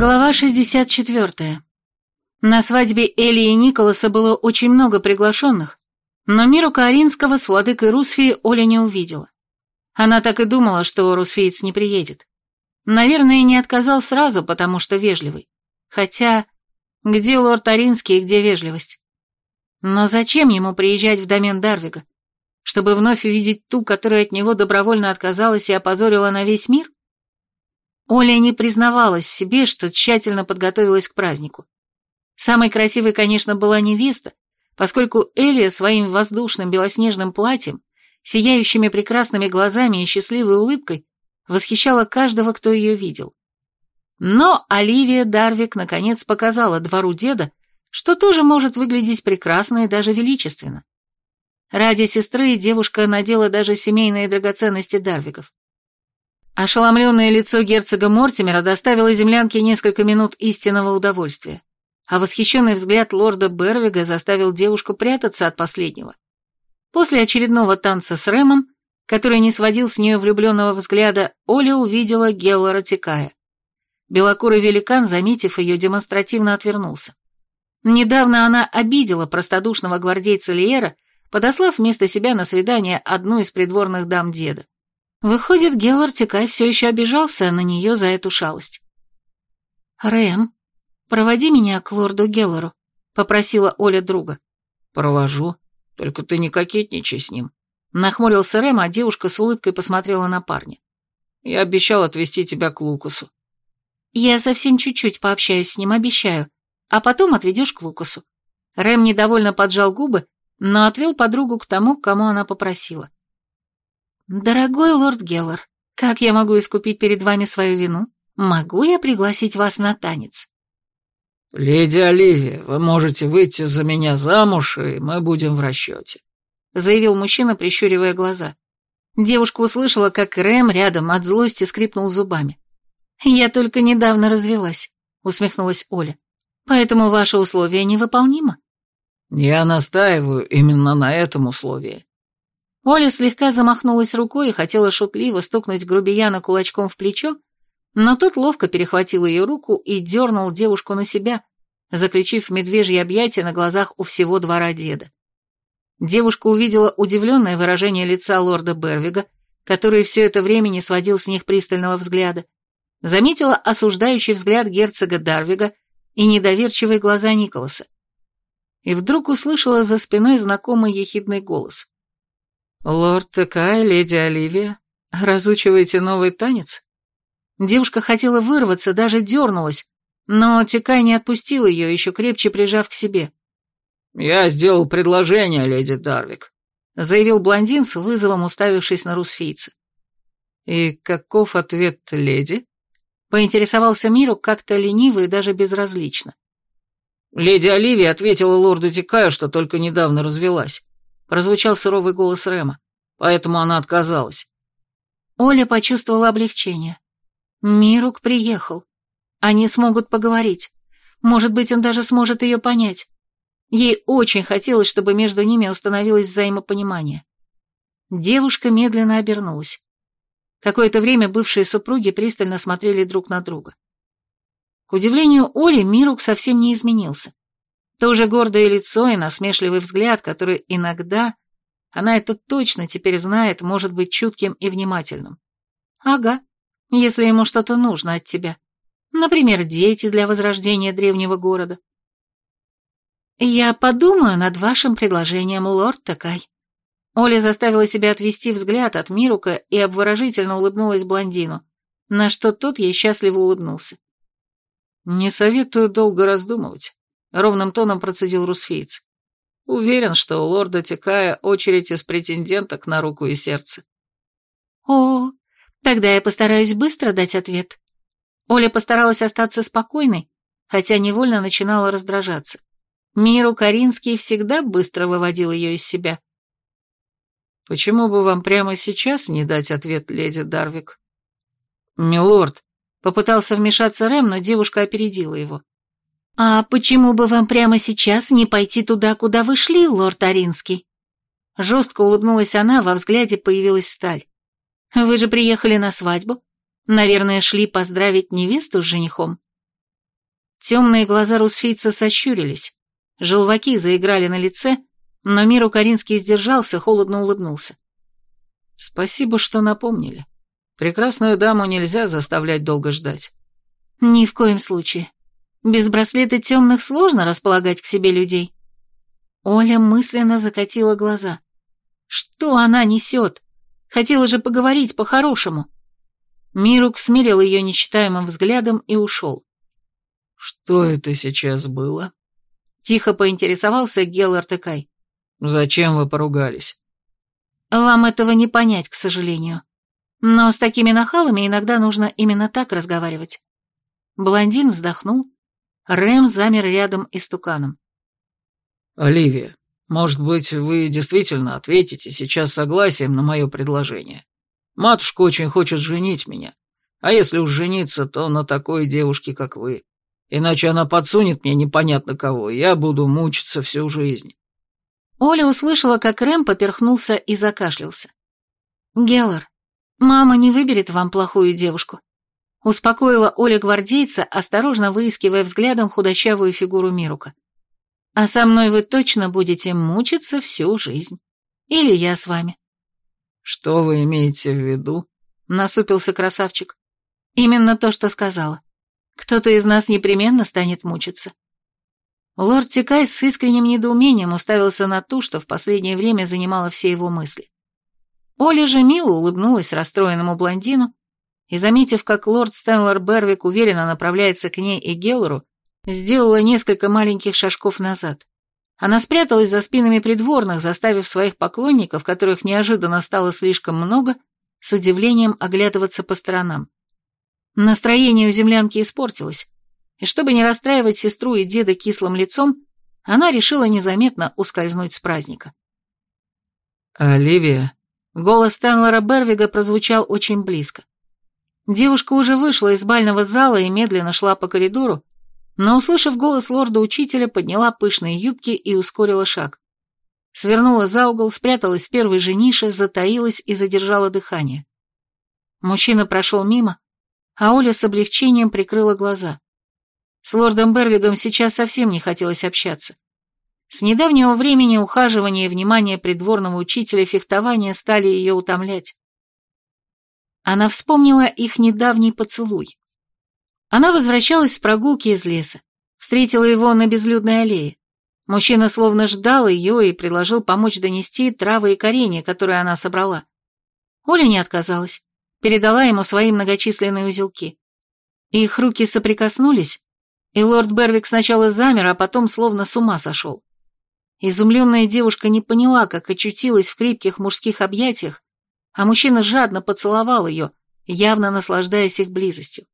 Глава 64. На свадьбе Эли и Николаса было очень много приглашенных, но миру Каоринского с владыкой Русфии Оля не увидела. Она так и думала, что Русфиец не приедет. Наверное, не отказал сразу, потому что вежливый. Хотя, где лорд Аринский и где вежливость? Но зачем ему приезжать в домен Дарвига? Чтобы вновь увидеть ту, которая от него добровольно отказалась и опозорила на весь мир? Оля не признавалась себе, что тщательно подготовилась к празднику. Самой красивой, конечно, была невеста, поскольку Элия своим воздушным белоснежным платьем, сияющими прекрасными глазами и счастливой улыбкой восхищала каждого, кто ее видел. Но Оливия Дарвик наконец показала двору деда, что тоже может выглядеть прекрасно и даже величественно. Ради сестры девушка надела даже семейные драгоценности Дарвиков. Ошеломленное лицо герцога Мортимера доставило землянке несколько минут истинного удовольствия, а восхищенный взгляд лорда Бервига заставил девушку прятаться от последнего. После очередного танца с Рэмом, который не сводил с нее влюбленного взгляда, Оля увидела Геллора Тикая. Белокурый великан, заметив ее, демонстративно отвернулся. Недавно она обидела простодушного гвардейца Лиера, подослав вместо себя на свидание одну из придворных дам деда. Выходит, Геллар Тикай все еще обижался на нее за эту шалость. «Рэм, проводи меня к лорду Геллару», — попросила Оля друга. «Провожу, только ты не кокетничай с ним», — нахмурился Рэм, а девушка с улыбкой посмотрела на парня. «Я обещал отвезти тебя к Лукасу». «Я совсем чуть-чуть пообщаюсь с ним, обещаю, а потом отведешь к Лукасу». Рэм недовольно поджал губы, но отвел подругу к тому, к кому она попросила. «Дорогой лорд Геллар, как я могу искупить перед вами свою вину? Могу я пригласить вас на танец?» «Леди Оливия, вы можете выйти за меня замуж, и мы будем в расчете», — заявил мужчина, прищуривая глаза. Девушка услышала, как Рэм рядом от злости скрипнул зубами. «Я только недавно развелась», — усмехнулась Оля. «Поэтому ваше условие невыполнимо». «Я настаиваю именно на этом условии», Оля слегка замахнулась рукой и хотела шутливо стукнуть грубияна кулачком в плечо, но тот ловко перехватил ее руку и дернул девушку на себя, заключив медвежье объятие на глазах у всего двора деда. Девушка увидела удивленное выражение лица лорда Бервига, который все это время не сводил с них пристального взгляда, заметила осуждающий взгляд герцога Дарвига и недоверчивые глаза Николаса. И вдруг услышала за спиной знакомый ехидный голос. «Лорд Текай, леди Оливия, разучиваете новый танец?» Девушка хотела вырваться, даже дернулась, но Текай не отпустил ее, еще крепче прижав к себе. «Я сделал предложение, леди Дарвик», — заявил блондин с вызовом, уставившись на русфийца. «И каков ответ леди?» — поинтересовался Миру как-то лениво и даже безразлично. Леди Оливия ответила лорду Текаю, что только недавно развелась прозвучал суровый голос Рема, поэтому она отказалась. Оля почувствовала облегчение. Мирук приехал. Они смогут поговорить. Может быть, он даже сможет ее понять. Ей очень хотелось, чтобы между ними установилось взаимопонимание. Девушка медленно обернулась. Какое-то время бывшие супруги пристально смотрели друг на друга. К удивлению Оли, Мирук совсем не изменился. То же гордое лицо и насмешливый взгляд, который иногда, она это точно теперь знает, может быть чутким и внимательным. Ага, если ему что-то нужно от тебя. Например, дети для возрождения древнего города. Я подумаю над вашим предложением, лорд Такай. Оля заставила себя отвести взгляд от Мирука и обворожительно улыбнулась блондину, на что тот ей счастливо улыбнулся. «Не советую долго раздумывать. — ровным тоном процедил русфейц. «Уверен, что у лорда Текая очередь из претенденток на руку и сердце». «О, тогда я постараюсь быстро дать ответ». Оля постаралась остаться спокойной, хотя невольно начинала раздражаться. Миру Каринский всегда быстро выводил ее из себя. «Почему бы вам прямо сейчас не дать ответ, леди Дарвик?» «Милорд», — попытался вмешаться Рэм, но девушка опередила его. «А почему бы вам прямо сейчас не пойти туда, куда вы шли, лорд Аринский?» Жестко улыбнулась она, во взгляде появилась сталь. «Вы же приехали на свадьбу. Наверное, шли поздравить невесту с женихом». Темные глаза русфийца сощурились, желваки заиграли на лице, но Миру Каринский сдержался, холодно улыбнулся. «Спасибо, что напомнили. Прекрасную даму нельзя заставлять долго ждать». «Ни в коем случае. Без браслета темных сложно располагать к себе людей». Оля мысленно закатила глаза. «Что она несет? Хотела же поговорить по-хорошему». Мирук смирил ее нечитаемым взглядом и ушел. «Что это сейчас было?» Тихо поинтересовался Геллард Экай. «Зачем вы поругались?» «Вам этого не понять, к сожалению. Но с такими нахалами иногда нужно именно так разговаривать». Блондин вздохнул. Рэм замер рядом истуканом. «Оливия, может быть, вы действительно ответите сейчас согласием на мое предложение? Матушка очень хочет женить меня. А если уж жениться, то на такой девушке, как вы. Иначе она подсунет мне непонятно кого, и я буду мучиться всю жизнь». Оля услышала, как Рэм поперхнулся и закашлялся. «Геллар, мама не выберет вам плохую девушку», успокоила Оля гвардейца, осторожно выискивая взглядом худощавую фигуру Мирука. «А со мной вы точно будете мучиться всю жизнь. Или я с вами». «Что вы имеете в виду?» — насупился красавчик. «Именно то, что сказала. Кто-то из нас непременно станет мучиться. Лорд Тикай с искренним недоумением уставился на ту, что в последнее время занимала все его мысли. Оля же мило улыбнулась расстроенному блондину и, заметив, как лорд Стэнлор Бервик уверенно направляется к ней и Геллору, сделала несколько маленьких шажков назад. Она спряталась за спинами придворных, заставив своих поклонников, которых неожиданно стало слишком много, с удивлением оглядываться по сторонам. Настроение у землянки испортилось, и чтобы не расстраивать сестру и деда кислым лицом, она решила незаметно ускользнуть с праздника. «Оливия», голос Стэнлора Бервига прозвучал очень близко. Девушка уже вышла из бального зала и медленно шла по коридору, но, услышав голос лорда-учителя, подняла пышные юбки и ускорила шаг. Свернула за угол, спряталась в первой же нише, затаилась и задержала дыхание. Мужчина прошел мимо, а Оля с облегчением прикрыла глаза. С лордом Бервигом сейчас совсем не хотелось общаться. С недавнего времени ухаживание и внимание придворного учителя фехтования стали ее утомлять. Она вспомнила их недавний поцелуй. Она возвращалась с прогулки из леса, встретила его на безлюдной аллее. Мужчина словно ждал ее и предложил помочь донести травы и коренья, которые она собрала. Оля не отказалась, передала ему свои многочисленные узелки. Их руки соприкоснулись, и лорд Бервик сначала замер, а потом словно с ума сошел. Изумленная девушка не поняла, как очутилась в крепких мужских объятиях, а мужчина жадно поцеловал ее, явно наслаждаясь их близостью.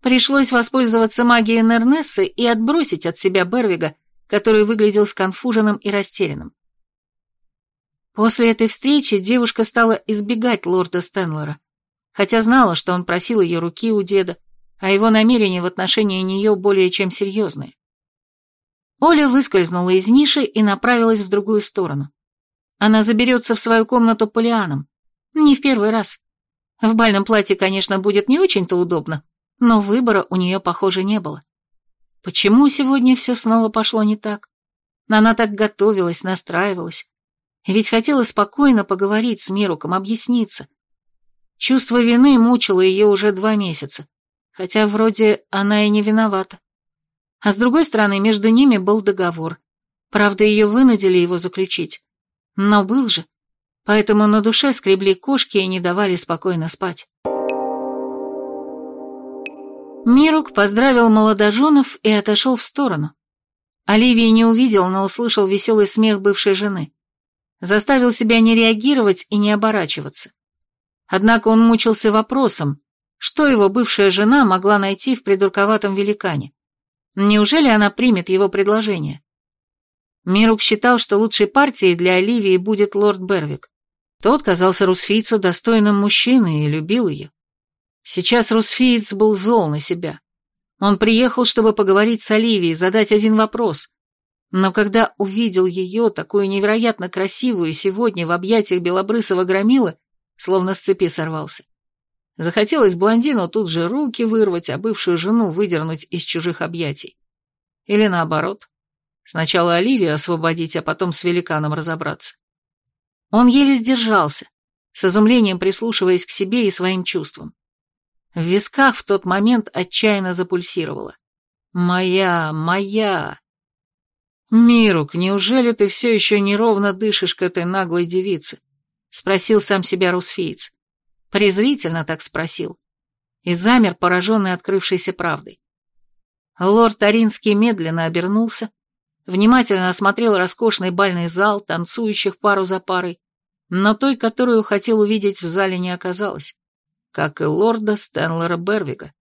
Пришлось воспользоваться магией Нернессы и отбросить от себя Бервига, который выглядел сконфуженным и растерянным. После этой встречи девушка стала избегать лорда Стэнлора, хотя знала, что он просил ее руки у деда, а его намерения в отношении нее более чем серьезные. Оля выскользнула из ниши и направилась в другую сторону. Она заберется в свою комнату Полианом. Не в первый раз. В бальном платье, конечно, будет не очень-то удобно, но выбора у нее, похоже, не было. Почему сегодня все снова пошло не так? Она так готовилась, настраивалась. Ведь хотела спокойно поговорить с Мируком, объясниться. Чувство вины мучило ее уже два месяца хотя вроде она и не виновата. А с другой стороны, между ними был договор. Правда, ее вынудили его заключить. Но был же. Поэтому на душе скребли кошки и не давали спокойно спать. Мирук поздравил молодоженов и отошел в сторону. Оливии не увидел, но услышал веселый смех бывшей жены. Заставил себя не реагировать и не оборачиваться. Однако он мучился вопросом, что его бывшая жена могла найти в придурковатом великане? Неужели она примет его предложение? Мирук считал, что лучшей партией для Оливии будет лорд Бервик. Тот казался русфийцу достойным мужчиной и любил ее. Сейчас русфиец был зол на себя. Он приехал, чтобы поговорить с Оливией, задать один вопрос. Но когда увидел ее, такую невероятно красивую, сегодня в объятиях белобрысого громила, словно с цепи сорвался. Захотелось блондину тут же руки вырвать, а бывшую жену выдернуть из чужих объятий. Или наоборот. Сначала Оливию освободить, а потом с великаном разобраться. Он еле сдержался, с изумлением прислушиваясь к себе и своим чувствам. В висках в тот момент отчаянно запульсировало. «Моя, моя!» «Мирук, неужели ты все еще неровно дышишь к этой наглой девице?» — спросил сам себя русфиец. Презрительно так спросил. И замер, пораженный открывшейся правдой. Лорд Аринский медленно обернулся, внимательно осмотрел роскошный бальный зал, танцующих пару за парой, но той, которую хотел увидеть в зале, не оказалось, как и лорда Стэнлера Бервига.